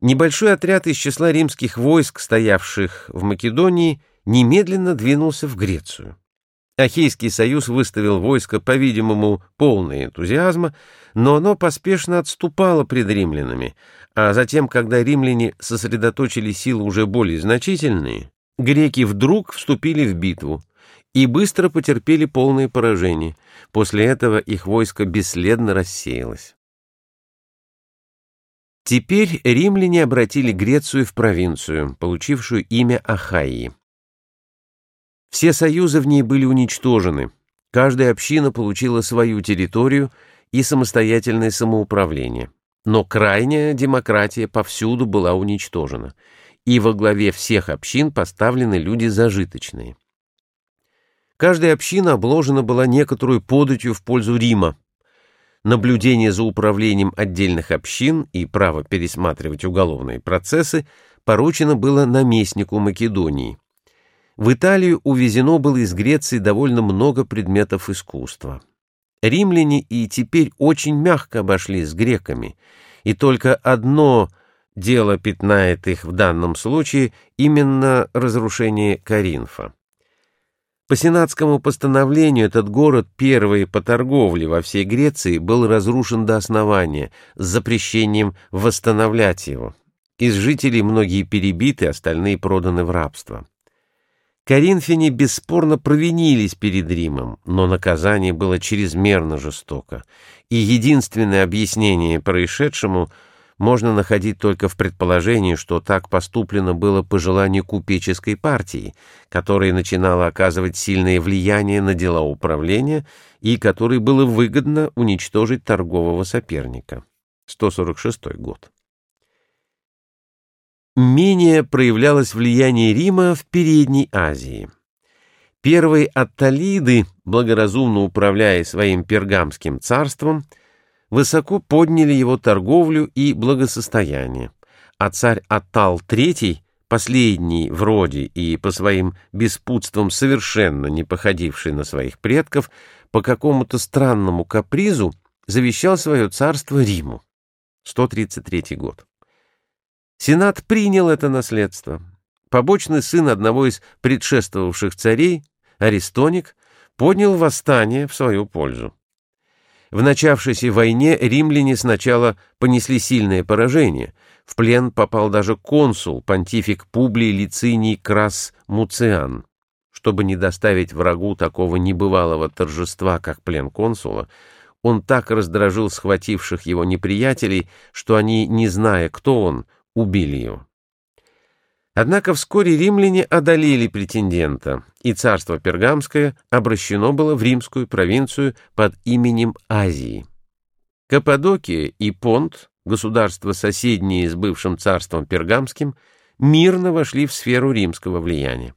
Небольшой отряд из числа римских войск, стоявших в Македонии, немедленно двинулся в Грецию. Ахейский союз выставил войско, по-видимому, полное энтузиазма, но оно поспешно отступало пред римлянами, а затем, когда римляне сосредоточили силы уже более значительные, греки вдруг вступили в битву и быстро потерпели полное поражение. После этого их войско бесследно рассеялось. Теперь римляне обратили Грецию в провинцию, получившую имя Ахайи. Все союзы в ней были уничтожены, каждая община получила свою территорию и самостоятельное самоуправление. Но крайняя демократия повсюду была уничтожена, и во главе всех общин поставлены люди зажиточные. Каждая община обложена была некоторую податью в пользу Рима, наблюдение за управлением отдельных общин и право пересматривать уголовные процессы поручено было наместнику Македонии. В Италию увезено было из Греции довольно много предметов искусства. Римляне и теперь очень мягко обошлись с греками, и только одно дело пятнает их в данном случае, именно разрушение Каринфа. По сенатскому постановлению этот город, первый по торговле во всей Греции, был разрушен до основания с запрещением восстановлять его. Из жителей многие перебиты, остальные проданы в рабство. Коринфяне бесспорно провинились перед Римом, но наказание было чрезмерно жестоко, и единственное объяснение происшедшему — можно находить только в предположении, что так поступлено было по желанию купеческой партии, которая начинала оказывать сильное влияние на дела управления и которой было выгодно уничтожить торгового соперника. 146 год. Менее проявлялось влияние Рима в Передней Азии. Первые атталиды, благоразумно управляя своим пергамским царством, высоко подняли его торговлю и благосостояние, а царь Атал III, последний в роде и по своим беспутствам совершенно не походивший на своих предков, по какому-то странному капризу завещал свое царство Риму. 133 год. Сенат принял это наследство. Побочный сын одного из предшествовавших царей, Аристоник, поднял восстание в свою пользу. В начавшейся войне римляне сначала понесли сильное поражение. В плен попал даже консул, понтифик Публий Лициний Крас Муциан. Чтобы не доставить врагу такого небывалого торжества, как плен консула, он так раздражил схвативших его неприятелей, что они, не зная, кто он, убили его. Однако вскоре римляне одолели претендента, и царство Пергамское обращено было в римскую провинцию под именем Азии. Каппадокия и Понт, государства соседние с бывшим царством Пергамским, мирно вошли в сферу римского влияния.